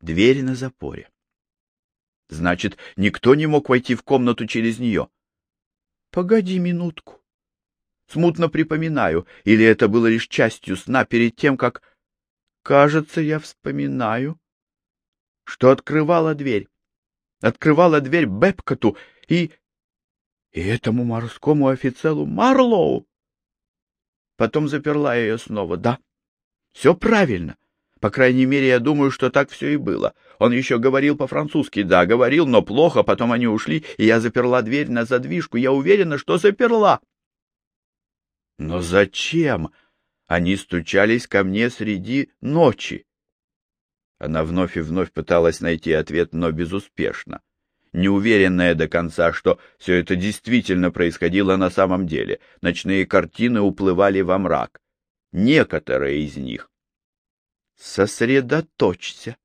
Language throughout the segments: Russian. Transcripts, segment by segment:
Дверь на запоре. Значит, никто не мог войти в комнату через нее. Погоди минутку. Смутно припоминаю, или это было лишь частью сна перед тем, как... Кажется, я вспоминаю, что открывала дверь. Открывала дверь Бепкоту и... И этому морскому офицеру Марлоу. Потом заперла ее снова. Да, все правильно. По крайней мере, я думаю, что так все и было. Он еще говорил по-французски. Да, говорил, но плохо. Потом они ушли, и я заперла дверь на задвижку. Я уверена, что заперла. Но зачем? Они стучались ко мне среди ночи. Она вновь и вновь пыталась найти ответ, но безуспешно. Неуверенная до конца, что все это действительно происходило на самом деле. Ночные картины уплывали во мрак. Некоторые из них. Сосредоточься.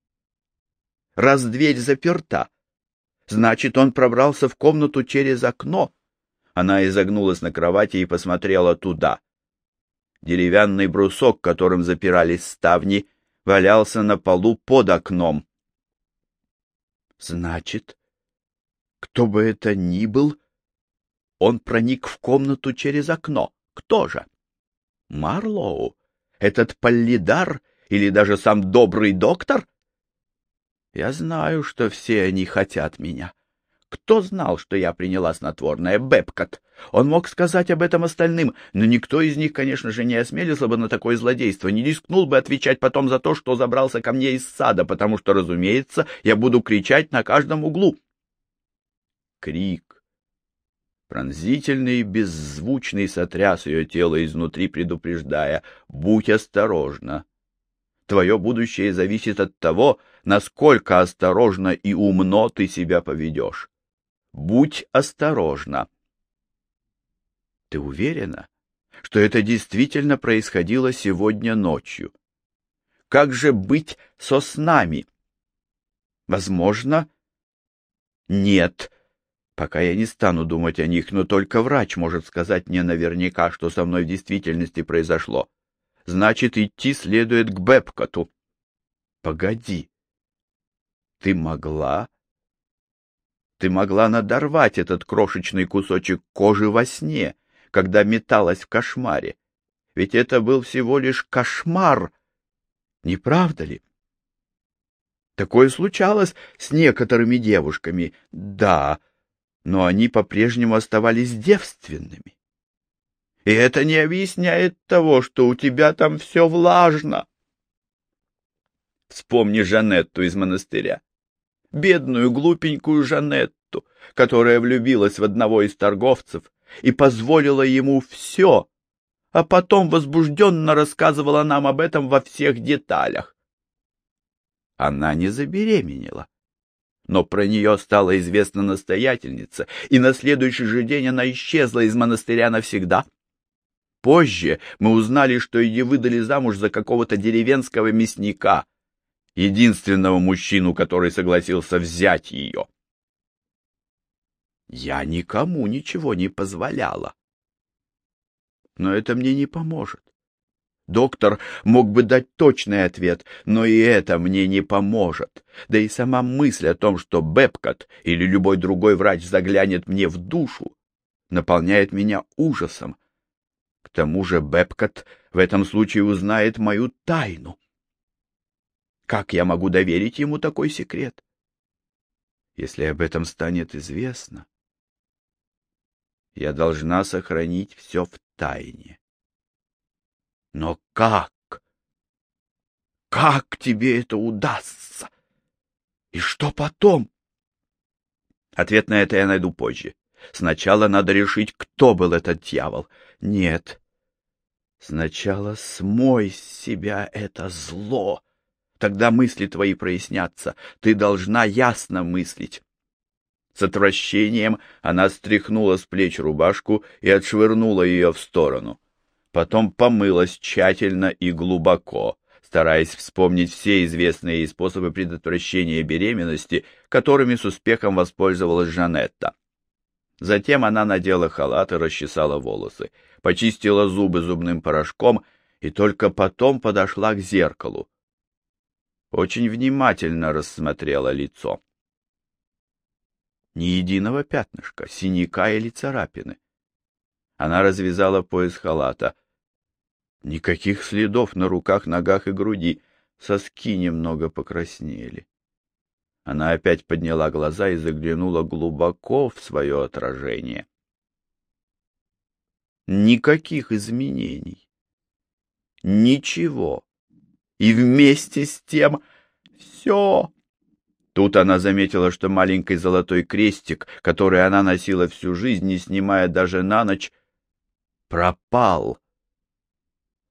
Раз дверь заперта, значит, он пробрался в комнату через окно. Она изогнулась на кровати и посмотрела туда. Деревянный брусок, которым запирались ставни, валялся на полу под окном. Значит, кто бы это ни был, он проник в комнату через окно. Кто же? Марлоу? Этот Поллидар или даже сам добрый доктор? Я знаю, что все они хотят меня. Кто знал, что я приняла снотворное Бепкот? Он мог сказать об этом остальным, но никто из них, конечно же, не осмелился бы на такое злодейство, не рискнул бы отвечать потом за то, что забрался ко мне из сада, потому что, разумеется, я буду кричать на каждом углу. Крик, пронзительный и беззвучный, сотряс ее тело изнутри, предупреждая «Будь осторожна!» Твое будущее зависит от того, насколько осторожно и умно ты себя поведешь. Будь осторожна. Ты уверена, что это действительно происходило сегодня ночью? Как же быть со снами? Возможно, нет. Пока я не стану думать о них, но только врач может сказать мне наверняка, что со мной в действительности произошло. Значит, идти следует к Бепкоту. Погоди. Ты могла ты могла надорвать этот крошечный кусочек кожи во сне, когда металась в кошмаре. Ведь это был всего лишь кошмар, не правда ли? Такое случалось с некоторыми девушками, да, но они по-прежнему оставались девственными. И это не объясняет того, что у тебя там все влажно. Вспомни Жанетту из монастыря бедную глупенькую Жанетту, которая влюбилась в одного из торговцев и позволила ему все, а потом возбужденно рассказывала нам об этом во всех деталях. Она не забеременела, но про нее стала известна настоятельница, и на следующий же день она исчезла из монастыря навсегда. Позже мы узнали, что ее выдали замуж за какого-то деревенского мясника, единственного мужчину, который согласился взять ее. Я никому ничего не позволяла. Но это мне не поможет. Доктор мог бы дать точный ответ, но и это мне не поможет. Да и сама мысль о том, что Бепкот или любой другой врач заглянет мне в душу, наполняет меня ужасом. К тому же Бепкот в этом случае узнает мою тайну. Как я могу доверить ему такой секрет? Если об этом станет известно, я должна сохранить все в тайне. Но как? Как тебе это удастся? И что потом? Ответ на это я найду позже. Сначала надо решить, кто был этот дьявол. Нет. Сначала смой с себя это зло, Тогда мысли твои прояснятся. Ты должна ясно мыслить. С отвращением она стряхнула с плеч рубашку и отшвырнула ее в сторону. Потом помылась тщательно и глубоко, стараясь вспомнить все известные ей способы предотвращения беременности, которыми с успехом воспользовалась Жанетта. Затем она надела халат и расчесала волосы, почистила зубы зубным порошком и только потом подошла к зеркалу. очень внимательно рассмотрела лицо. Ни единого пятнышка, синяка или царапины. Она развязала пояс халата. Никаких следов на руках, ногах и груди. Соски немного покраснели. Она опять подняла глаза и заглянула глубоко в свое отражение. Никаких изменений. Ничего. И вместе с тем все. Тут она заметила, что маленький золотой крестик, который она носила всю жизнь, не снимая даже на ночь, пропал.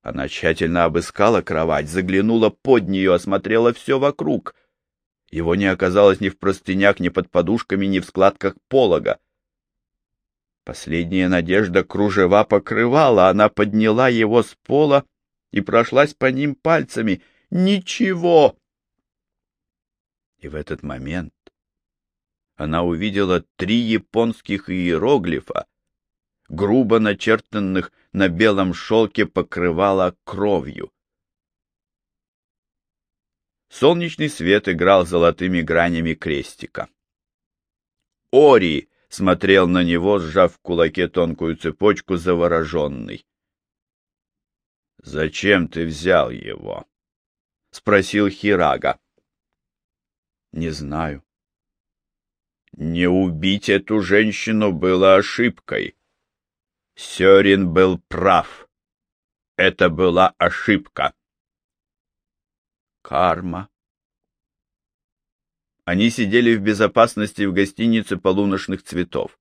Она тщательно обыскала кровать, заглянула под нее, осмотрела все вокруг. Его не оказалось ни в простынях, ни под подушками, ни в складках полога. Последняя надежда кружева покрывала, она подняла его с пола и прошлась по ним пальцами. Ничего! И в этот момент она увидела три японских иероглифа, грубо начертанных на белом шелке покрывала кровью. Солнечный свет играл золотыми гранями крестика. Ори смотрел на него, сжав в кулаке тонкую цепочку, завороженный. — Зачем ты взял его? — спросил Хирага. — Не знаю. Не убить эту женщину было ошибкой. Сёрин был прав. Это была ошибка. Карма. Они сидели в безопасности в гостинице полуношных цветов.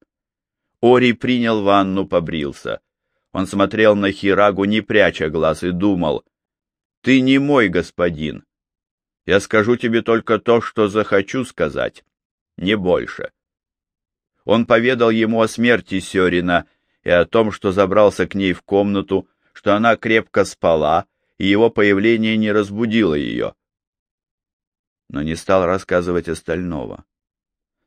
Ори принял ванну, побрился. Он смотрел на Хирагу, не пряча глаз, и думал, «Ты не мой господин. Я скажу тебе только то, что захочу сказать, не больше». Он поведал ему о смерти Сёрина и о том, что забрался к ней в комнату, что она крепко спала, и его появление не разбудило ее. Но не стал рассказывать остального.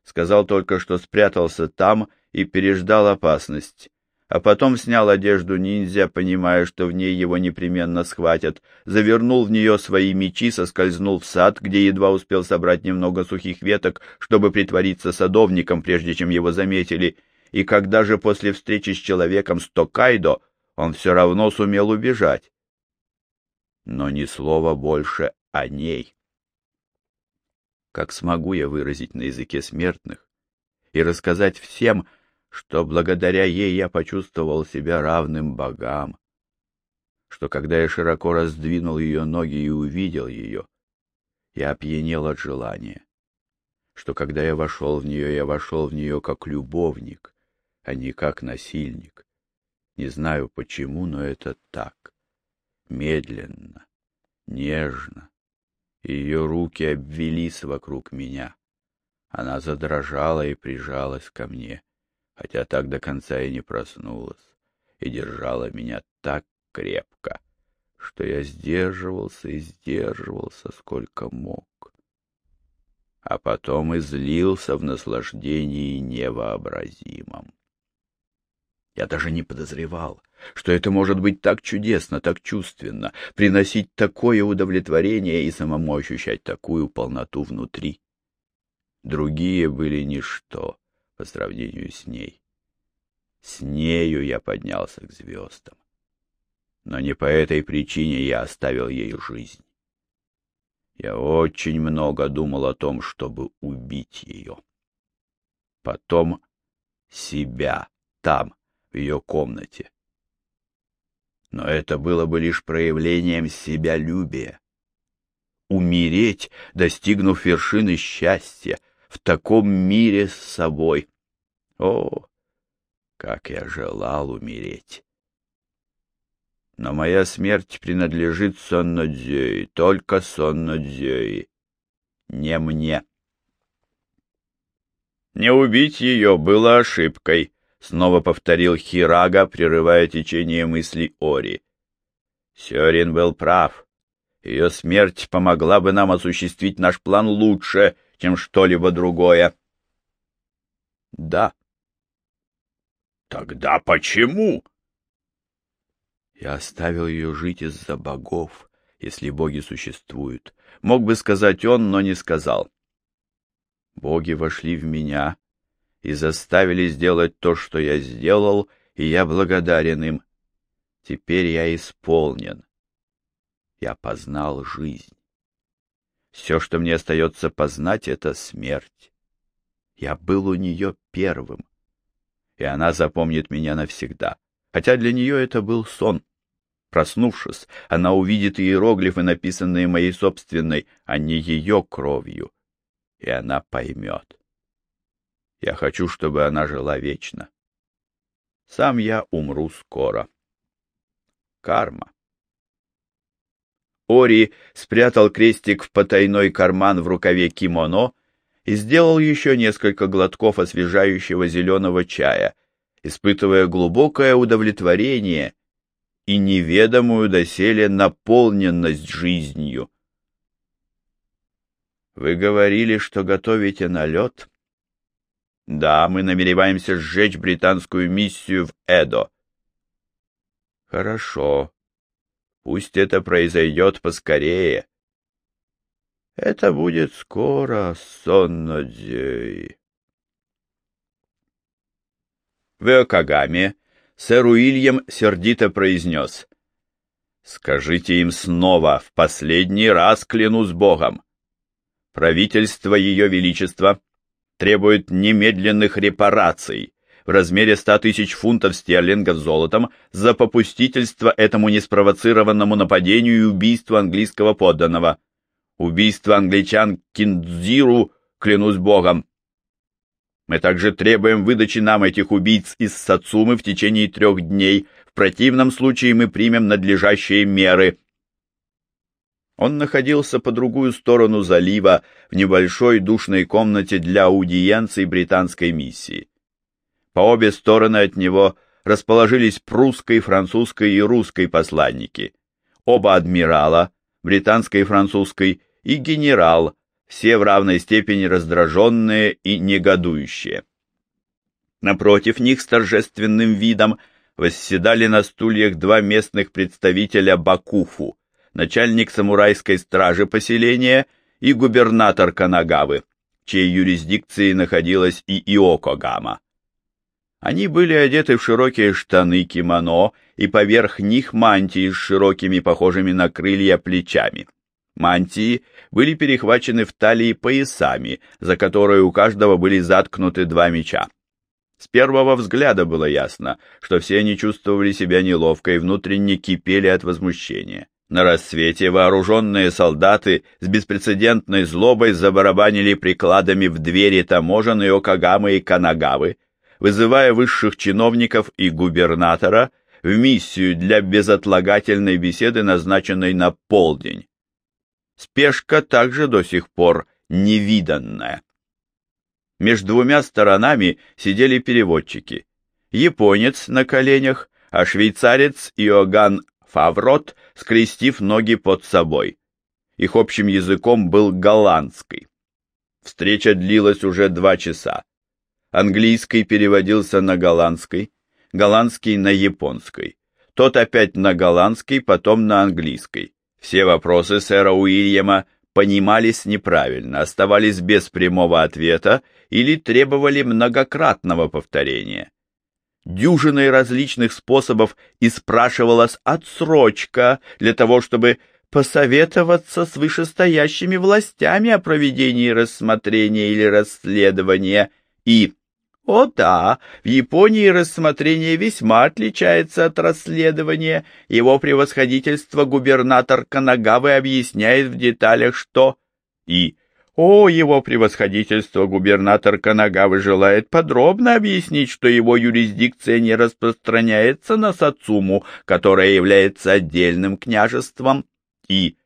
Сказал только, что спрятался там и переждал опасность, а потом снял одежду ниндзя, понимая, что в ней его непременно схватят, завернул в нее свои мечи, соскользнул в сад, где едва успел собрать немного сухих веток, чтобы притвориться садовником, прежде чем его заметили, и когда же после встречи с человеком с Токайдо он все равно сумел убежать. Но ни слова больше о ней. Как смогу я выразить на языке смертных и рассказать всем, что благодаря ей я почувствовал себя равным богам, что когда я широко раздвинул ее ноги и увидел ее, я опьянел от желания, что когда я вошел в нее, я вошел в нее как любовник, а не как насильник. Не знаю почему, но это так. Медленно, нежно. Ее руки обвелись вокруг меня. Она задрожала и прижалась ко мне, хотя так до конца и не проснулась, и держала меня так крепко, что я сдерживался и сдерживался, сколько мог. А потом излился в наслаждении невообразимом. Я даже не подозревал, что это может быть так чудесно, так чувственно, приносить такое удовлетворение и самому ощущать такую полноту внутри. Другие были ничто по сравнению с ней. С нею я поднялся к звездам. Но не по этой причине я оставил ей жизнь. Я очень много думал о том, чтобы убить ее. Потом себя там, в ее комнате. Но это было бы лишь проявлением себялюбия. Умереть, достигнув вершины счастья, в таком мире с собой. О, как я желал умереть! Но моя смерть принадлежит Соннодзёи, только Соннодзёи, не мне. Не убить ее было ошибкой, — снова повторил Хирага, прерывая течение мыслей Ори. Сёрин был прав. Ее смерть помогла бы нам осуществить наш план лучше, чем что-либо другое. — Да. — Тогда почему? Я оставил ее жить из-за богов, если боги существуют. Мог бы сказать он, но не сказал. Боги вошли в меня и заставили сделать то, что я сделал, и я благодарен им. Теперь я исполнен. Я познал жизнь. Все, что мне остается познать, — это смерть. Я был у нее первым, и она запомнит меня навсегда, хотя для нее это был сон. Проснувшись, она увидит иероглифы, написанные моей собственной, а не ее кровью, и она поймет. Я хочу, чтобы она жила вечно. Сам я умру скоро. Карма. Ори спрятал крестик в потайной карман в рукаве кимоно и сделал еще несколько глотков освежающего зеленого чая, испытывая глубокое удовлетворение и неведомую доселе наполненность жизнью. «Вы говорили, что готовите налет?» «Да, мы намереваемся сжечь британскую миссию в Эдо». «Хорошо. Пусть это произойдет поскорее». «Это будет скоро, Соннодзей». В Эокагаме сэр Уильям сердито произнес. «Скажите им снова, в последний раз клянусь Богом. Правительство Ее Величества требует немедленных репараций в размере ста тысяч фунтов стерлингов золотом за попустительство этому неспровоцированному нападению и убийству английского подданного. Убийство англичан Киндзиру, клянусь Богом, мы также требуем выдачи нам этих убийц из Сацумы в течение трех дней. В противном случае мы примем надлежащие меры. Он находился по другую сторону залива, в небольшой душной комнате для аудиенции британской миссии. По обе стороны от него расположились прусской, французской и русской посланники. Оба адмирала, британской и французской, и генерал, все в равной степени раздраженные и негодующие. Напротив них с торжественным видом восседали на стульях два местных представителя Бакуфу, начальник самурайской стражи поселения и губернатор Канагавы, чьей юрисдикции находилась и Иокогама. Они были одеты в широкие штаны кимоно и поверх них мантии с широкими, похожими на крылья, плечами. Мантии были перехвачены в талии поясами, за которые у каждого были заткнуты два меча. С первого взгляда было ясно, что все они чувствовали себя неловко и внутренне кипели от возмущения. На рассвете вооруженные солдаты с беспрецедентной злобой забарабанили прикладами в двери таможен Окагамы и Канагавы, вызывая высших чиновников и губернатора в миссию для безотлагательной беседы, назначенной на полдень. Спешка также до сих пор невиданная. Между двумя сторонами сидели переводчики. Японец на коленях, а швейцарец Иоганн Фаврот, скрестив ноги под собой. Их общим языком был голландский. Встреча длилась уже два часа. Английский переводился на голландский, голландский на японский. Тот опять на голландский, потом на английский. Все вопросы сэра Уильяма понимались неправильно, оставались без прямого ответа или требовали многократного повторения. Дюжиной различных способов и спрашивалась отсрочка для того, чтобы посоветоваться с вышестоящими властями о проведении рассмотрения или расследования и о да, в Японии рассмотрение весьма отличается от расследования. Его превосходительство губернатор Канагавы объясняет в деталях, что... И... О, его превосходительство губернатор Канагавы желает подробно объяснить, что его юрисдикция не распространяется на Сацуму, которая является отдельным княжеством. И...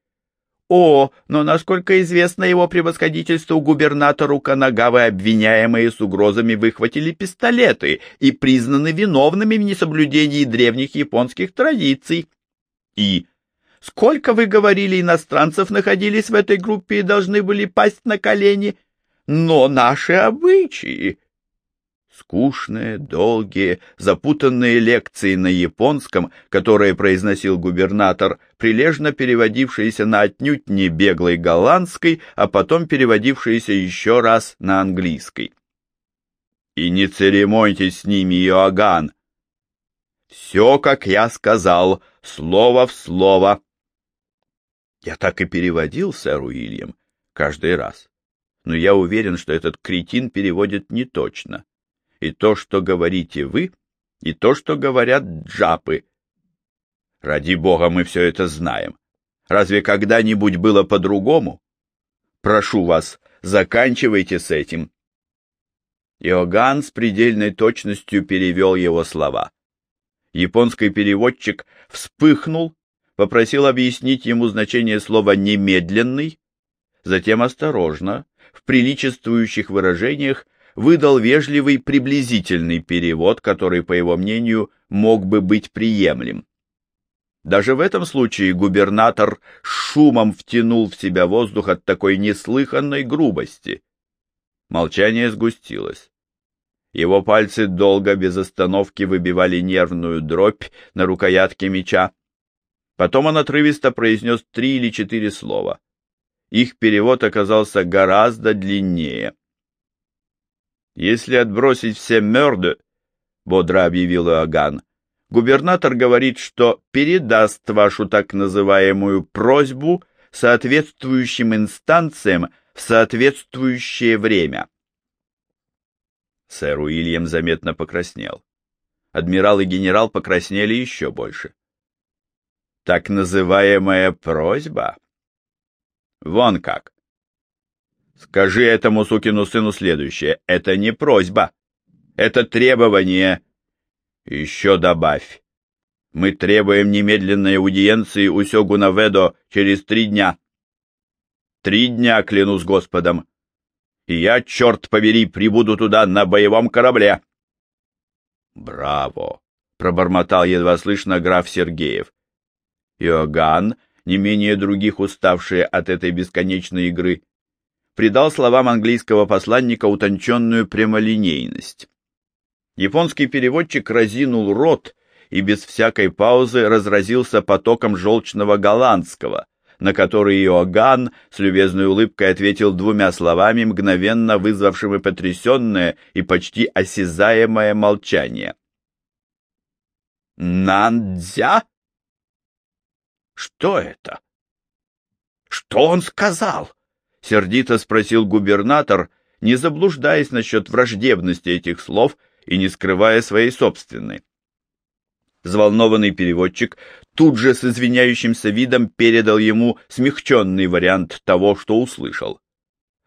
О, но, насколько известно его превосходительству губернатору Канагавы, обвиняемые с угрозами выхватили пистолеты и признаны виновными в несоблюдении древних японских традиций. И сколько, вы говорили, иностранцев находились в этой группе и должны были пасть на колени? Но наши обычаи... Скучные, долгие, запутанные лекции на японском, которые произносил губернатор, прилежно переводившиеся на отнюдь не беглой голландской, а потом переводившиеся еще раз на английской. И не церемоньтесь с ними, Иоганн. Все, как я сказал, слово в слово. Я так и переводил, сэр Уильям, каждый раз. Но я уверен, что этот кретин переводит не точно и то, что говорите вы, и то, что говорят джапы. Ради бога, мы все это знаем. Разве когда-нибудь было по-другому? Прошу вас, заканчивайте с этим. Иоганн с предельной точностью перевел его слова. Японский переводчик вспыхнул, попросил объяснить ему значение слова «немедленный», затем осторожно, в приличествующих выражениях выдал вежливый приблизительный перевод, который, по его мнению, мог бы быть приемлем. Даже в этом случае губернатор шумом втянул в себя воздух от такой неслыханной грубости. Молчание сгустилось. Его пальцы долго без остановки выбивали нервную дробь на рукоятке меча. Потом он отрывисто произнес три или четыре слова. Их перевод оказался гораздо длиннее. Если отбросить все мёрды, — бодро объявил Иоганн, — губернатор говорит, что передаст вашу так называемую просьбу соответствующим инстанциям в соответствующее время. Сэр Уильям заметно покраснел. Адмирал и генерал покраснели еще больше. Так называемая просьба? Вон как. Скажи этому сукину сыну следующее. Это не просьба. Это требование. Еще добавь. Мы требуем немедленной аудиенции у Сёгуна Ведо через три дня. Три дня, клянусь Господом. И я, черт побери, прибуду туда на боевом корабле. Браво! Пробормотал едва слышно граф Сергеев. Иоганн, не менее других уставшие от этой бесконечной игры, придал словам английского посланника утонченную прямолинейность. Японский переводчик разинул рот и без всякой паузы разразился потоком желчного голландского, на который Иоганн с любезной улыбкой ответил двумя словами, мгновенно вызвавшими потрясенное и почти осязаемое молчание. «Нандзя? Что это? Что он сказал?» — сердито спросил губернатор, не заблуждаясь насчет враждебности этих слов и не скрывая своей собственной. Взволнованный переводчик тут же с извиняющимся видом передал ему смягченный вариант того, что услышал.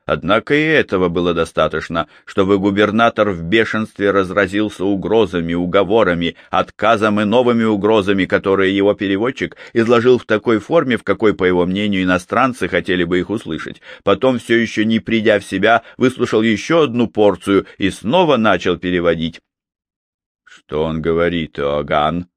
Однако и этого было достаточно, чтобы губернатор в бешенстве разразился угрозами, уговорами, отказом и новыми угрозами, которые его переводчик изложил в такой форме, в какой, по его мнению, иностранцы хотели бы их услышать. Потом, все еще не придя в себя, выслушал еще одну порцию и снова начал переводить. «Что он говорит, Оган?»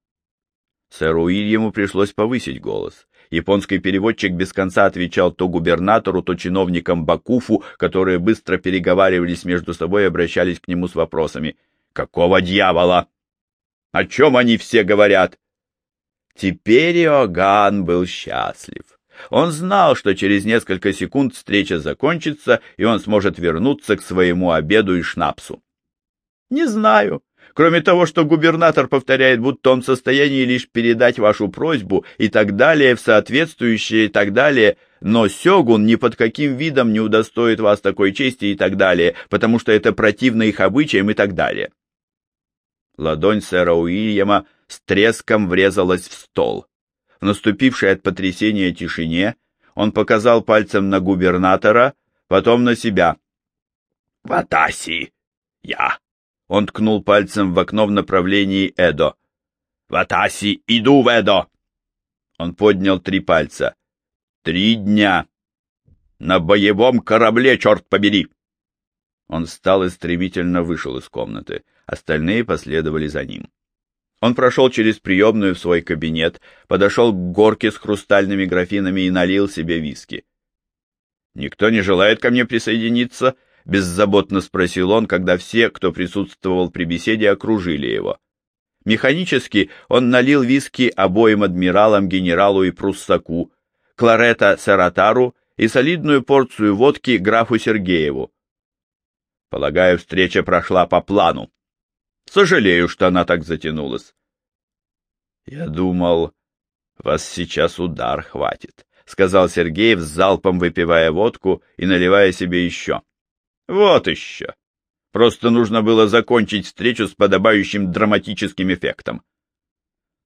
Сэру Уильяму пришлось повысить голос. Японский переводчик без конца отвечал то губернатору, то чиновникам Бакуфу, которые быстро переговаривались между собой и обращались к нему с вопросами. «Какого дьявола? О чем они все говорят?» Теперь Иоганн был счастлив. Он знал, что через несколько секунд встреча закончится, и он сможет вернуться к своему обеду и шнапсу. «Не знаю», Кроме того, что губернатор повторяет, будто он в состоянии лишь передать вашу просьбу и так далее, в соответствующее и так далее, но Сёгун ни под каким видом не удостоит вас такой чести и так далее, потому что это противно их обычаям и так далее. Ладонь сэра Уильяма с треском врезалась в стол. В наступившей от потрясения тишине он показал пальцем на губернатора, потом на себя. «Ватаси! Я!» Он ткнул пальцем в окно в направлении Эдо. «Ватаси, иду в Эдо!» Он поднял три пальца. «Три дня! На боевом корабле, черт побери!» Он встал и стремительно вышел из комнаты. Остальные последовали за ним. Он прошел через приемную в свой кабинет, подошел к горке с хрустальными графинами и налил себе виски. «Никто не желает ко мне присоединиться?» Беззаботно спросил он, когда все, кто присутствовал при беседе, окружили его. Механически он налил виски обоим адмиралам, генералу и пруссаку, кларета Саратару и солидную порцию водки графу Сергееву. Полагаю, встреча прошла по плану. Сожалею, что она так затянулась. Я думал, вас сейчас удар хватит, сказал Сергеев с залпом выпивая водку и наливая себе еще. Вот еще. Просто нужно было закончить встречу с подобающим драматическим эффектом.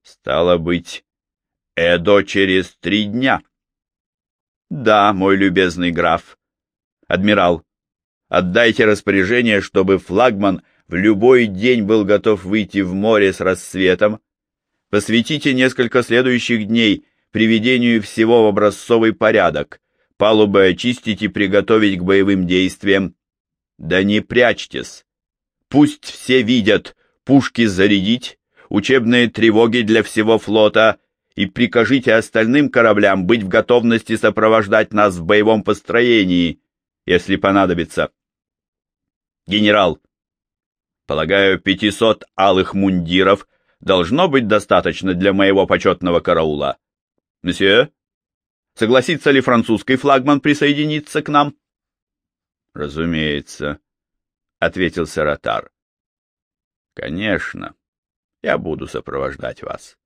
Стало быть, Эдо через три дня. Да, мой любезный граф. Адмирал, отдайте распоряжение, чтобы флагман в любой день был готов выйти в море с рассветом. Посвятите несколько следующих дней приведению всего в образцовый порядок, палубы очистить и приготовить к боевым действиям. Да не прячьтесь. Пусть все видят, пушки зарядить, учебные тревоги для всего флота и прикажите остальным кораблям быть в готовности сопровождать нас в боевом построении, если понадобится. Генерал, Полагаю, пятисот алых мундиров должно быть достаточно для моего почетного караула. Месье, согласится ли французский флагман присоединиться к нам? Разумеется, ответил Саратар. Конечно, я буду сопровождать вас,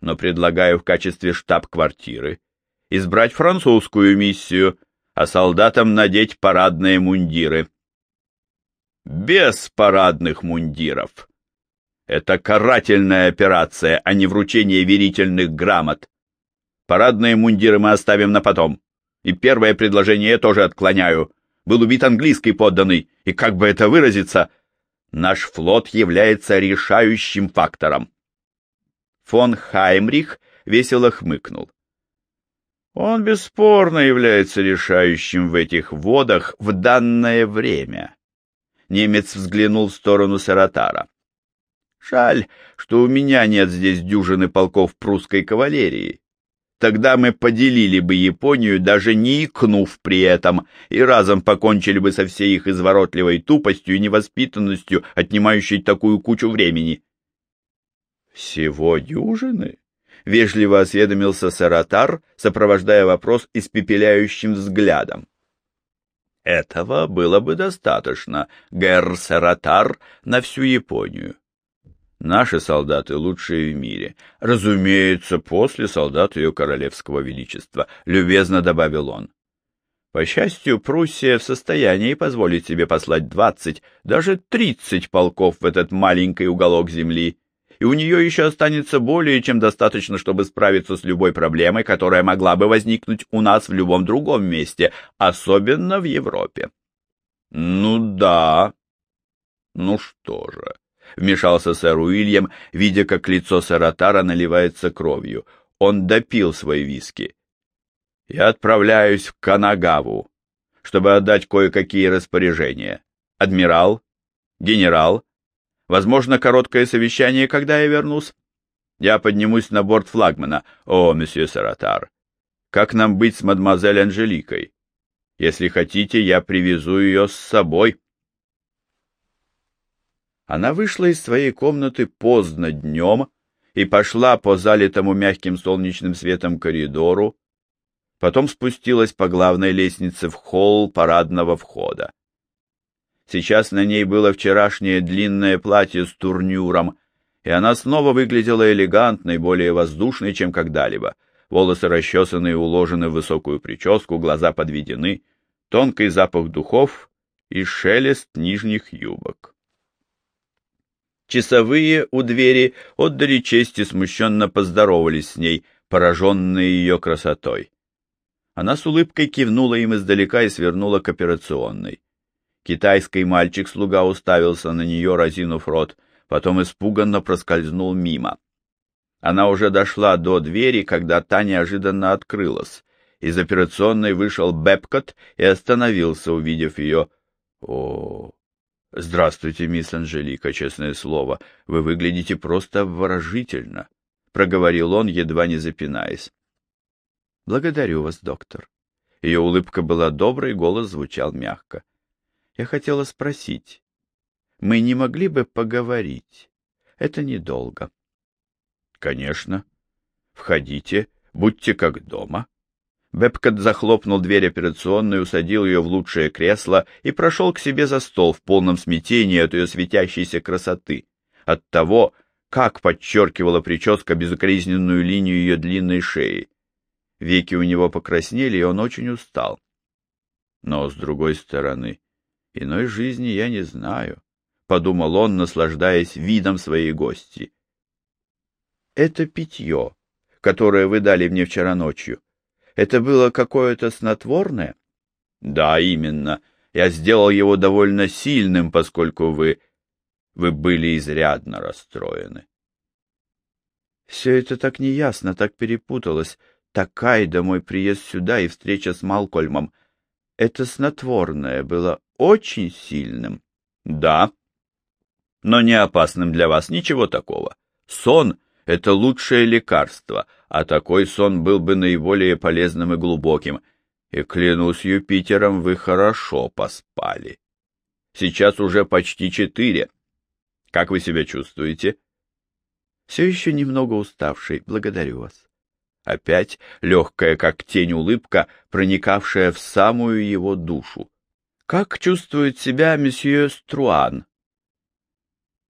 но предлагаю в качестве штаб-квартиры избрать французскую миссию, а солдатам надеть парадные мундиры без парадных мундиров. Это карательная операция, а не вручение верительных грамот. Парадные мундиры мы оставим на потом. И первое предложение я тоже отклоняю. Был убит английский подданный, и как бы это выразиться, наш флот является решающим фактором. Фон Хаймрих весело хмыкнул. Он бесспорно является решающим в этих водах в данное время. Немец взглянул в сторону Саратара. Жаль, что у меня нет здесь дюжины полков прусской кавалерии. Тогда мы поделили бы Японию, даже не икнув при этом, и разом покончили бы со всей их изворотливой тупостью и невоспитанностью, отнимающей такую кучу времени. «Всего дюжины?» — вежливо осведомился Саратар, сопровождая вопрос испепеляющим взглядом. Этого было бы достаточно, герр Саратар, на всю Японию. Наши солдаты лучшие в мире. Разумеется, после солдат ее королевского величества, любезно добавил он. По счастью, Пруссия в состоянии позволить себе послать двадцать, даже тридцать полков в этот маленький уголок земли и у нее еще останется более чем достаточно, чтобы справиться с любой проблемой, которая могла бы возникнуть у нас в любом другом месте, особенно в Европе. Ну да. Ну что же, вмешался сэр Уильям, видя, как лицо сэра Тара наливается кровью. Он допил свои виски. Я отправляюсь в Канагаву, чтобы отдать кое-какие распоряжения. Адмирал, генерал, Возможно, короткое совещание, когда я вернусь. Я поднимусь на борт флагмана. О, месье Саратар, как нам быть с мадемуазель Анжеликой? Если хотите, я привезу ее с собой. Она вышла из своей комнаты поздно днем и пошла по залитому мягким солнечным светом коридору, потом спустилась по главной лестнице в холл парадного входа. Сейчас на ней было вчерашнее длинное платье с турнюром, и она снова выглядела элегантной, более воздушной, чем когда-либо. Волосы расчесаны и уложены в высокую прическу, глаза подведены, тонкий запах духов и шелест нижних юбок. Часовые у двери отдали честь и смущенно поздоровались с ней, пораженные ее красотой. Она с улыбкой кивнула им издалека и свернула к операционной. Китайский мальчик-слуга уставился на нее, разинув рот, потом испуганно проскользнул мимо. Она уже дошла до двери, когда та неожиданно открылась. Из операционной вышел Бепкот и остановился, увидев ее. О, здравствуйте, мисс Анжелика, честное слово, вы выглядите просто обворожительно, проговорил он, едва не запинаясь. Благодарю вас, доктор. Ее улыбка была доброй, голос звучал мягко. Я хотела спросить, мы не могли бы поговорить? Это недолго. Конечно. Входите, будьте как дома. Бепкот захлопнул дверь операционной, усадил ее в лучшее кресло и прошел к себе за стол в полном смятении от ее светящейся красоты, от того, как подчеркивала прическа безукоризненную линию ее длинной шеи. Веки у него покраснели, и он очень устал. Но, с другой стороны, иной жизни я не знаю, — подумал он, наслаждаясь видом своей гости. — Это питье, которое вы дали мне вчера ночью. Это было какое-то снотворное? — Да, именно. Я сделал его довольно сильным, поскольку вы... Вы были изрядно расстроены. Все это так неясно, так перепуталось. Такайда, мой приезд сюда и встреча с Малкольмом. Это снотворное было очень сильным. Да, но не опасным для вас, ничего такого. Сон — это лучшее лекарство, а такой сон был бы наиболее полезным и глубоким. И, клянусь Юпитером, вы хорошо поспали. Сейчас уже почти четыре. Как вы себя чувствуете? Все еще немного уставший, благодарю вас. Опять легкая, как тень улыбка, проникавшая в самую его душу. Как чувствует себя месье Струан?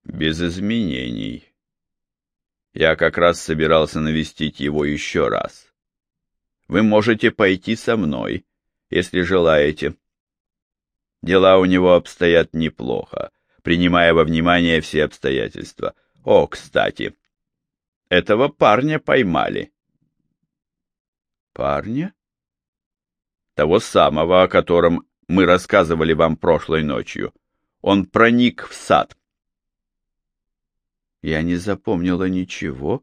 Без изменений. Я как раз собирался навестить его еще раз. Вы можете пойти со мной, если желаете. Дела у него обстоят неплохо, принимая во внимание все обстоятельства. О, кстати, этого парня поймали. Парня? Того самого, о котором мы рассказывали вам прошлой ночью. Он проник в сад. Я не запомнила ничего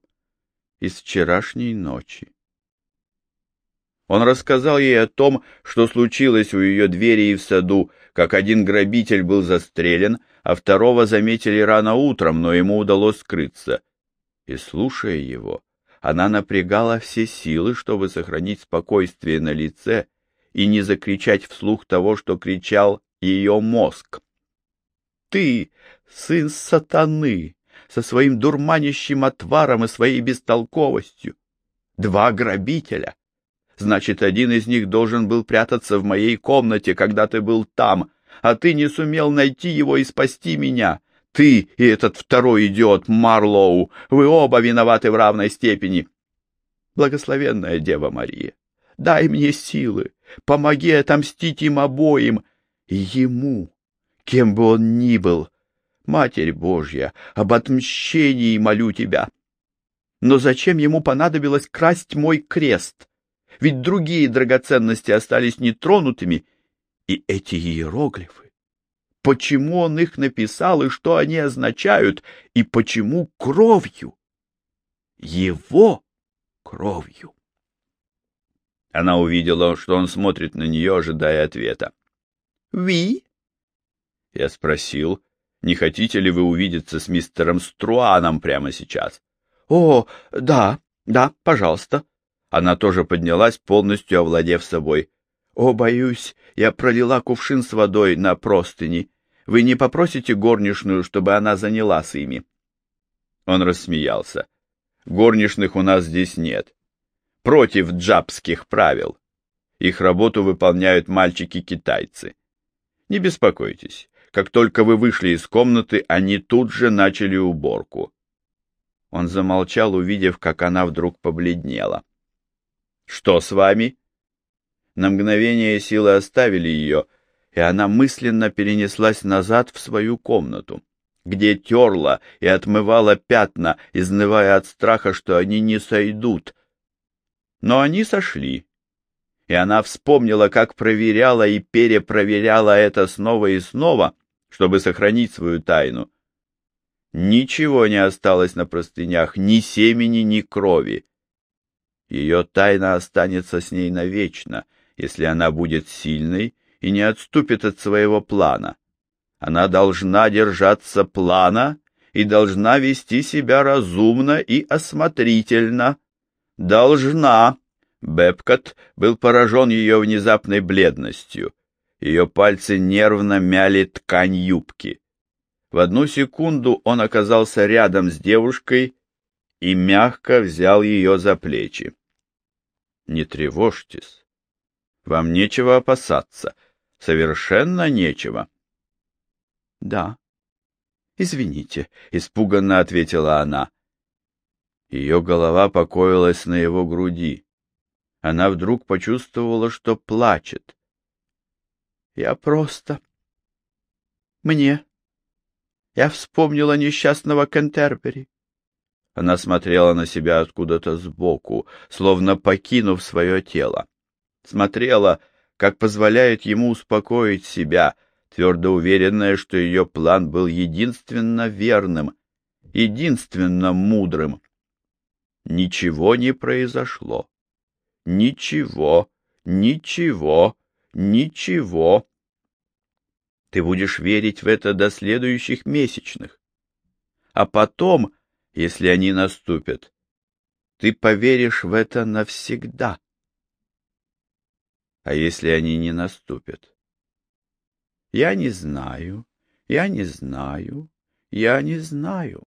из вчерашней ночи. Он рассказал ей о том, что случилось у ее двери и в саду, как один грабитель был застрелен, а второго заметили рано утром, но ему удалось скрыться. И, слушая его, она напрягала все силы, чтобы сохранить спокойствие на лице и не закричать вслух того, что кричал ее мозг. «Ты, сын сатаны!» Со своим дурманящим отваром и своей бестолковостью. Два грабителя. Значит, один из них должен был прятаться в моей комнате, когда ты был там, а ты не сумел найти его и спасти меня. Ты и этот второй идиот Марлоу, вы оба виноваты в равной степени. Благословенная Дева Мария, дай мне силы, помоги отомстить им обоим и ему, кем бы он ни был, Матерь Божья, об отмщении молю тебя. Но зачем ему понадобилось красть мой крест? Ведь другие драгоценности остались нетронутыми, и эти иероглифы. Почему он их написал и что они означают, и почему кровью? Его кровью. Она увидела, что он смотрит на нее, ожидая ответа. «Ви?» Я спросил, не хотите ли вы увидеться с мистером Струаном прямо сейчас? — О, да, да, пожалуйста. Она тоже поднялась, полностью овладев собой. — О, боюсь, я пролила кувшин с водой на простыни. Вы не попросите горничную, чтобы она занялась ими? Он рассмеялся. — Горничных у нас здесь нет. Против джабских правил. Их работу выполняют мальчики-китайцы. Не беспокойтесь, как только вы вышли из комнаты, они тут же начали уборку. Он замолчал, увидев, как она вдруг побледнела. «Что с вами?» На мгновение силы оставили ее, и она мысленно перенеслась назад в свою комнату, где терла и отмывала пятна, изнывая от страха, что они не сойдут. Но они сошли, и она вспомнила, как проверяла и перепроверяла это снова и снова, чтобы сохранить свою тайну. Ничего не осталось на простынях, ни семени, ни крови. Ее тайна останется с ней навечно, если она будет сильной и не отступит от своего плана. Она должна держаться плана и должна вести себя разумно и осмотрительно. Должна. Бепкот был поражен ее внезапной бледностью Ее пальцы нервно мяли ткань юбки. В одну секунду он оказался рядом с девушкой и мягко взял ее за плечи. «Не тревожьтесь. Вам нечего опасаться. Совершенно нечего». «Да. Извините», — испуганно ответила она. Ее голова покоилась на его груди. Она вдруг почувствовала, что плачет. «Я просто... Мне... Я вспомнила несчастного Кентербери. Она смотрела на себя откуда-то сбоку, словно покинув свое тело. Смотрела, как позволяет ему успокоить себя, твердо уверенная, что ее план был единственно верным, единственно мудрым. Ничего не произошло. Ничего, ничего, ничего. Ты будешь верить в это до следующих месячных. А потом, если они наступят, ты поверишь в это навсегда. А если они не наступят? Я не знаю, я не знаю, я не знаю.